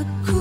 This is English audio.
Aku